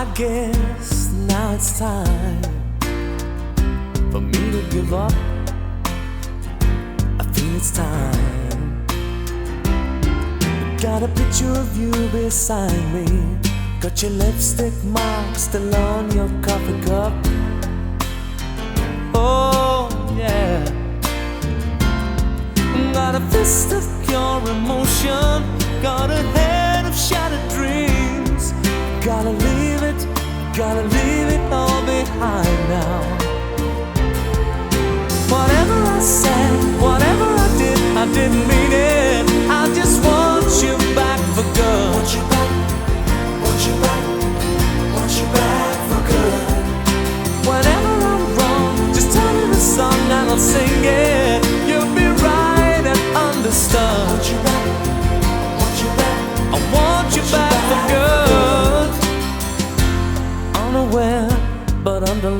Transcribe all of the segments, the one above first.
I guess now it's time for me to give up. I feel it's time. Got a picture of you beside me. Got your lipstick mark still on your coffee cup. Oh, yeah. Got a fist of pure emotion. Got a head of shattered dreams. Leave it, gotta leave it all behind now.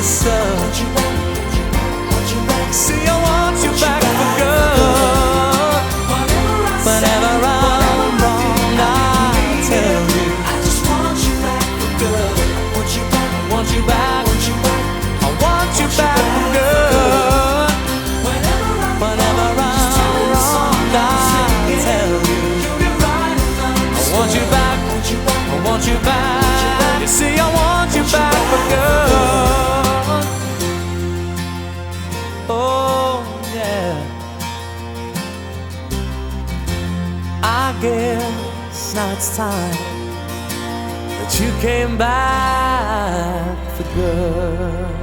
understood. Want you back, want you back. See, I want you back for good. Whenever I'm wrong, I tell you, I just want you back for good. Want you back, want you back. want you back. I want you back for good. Whenever I'm wrong, I tell you, you'll be right and I want you back. Want you back, I want you back. You see, guess now it's time that you came back for good.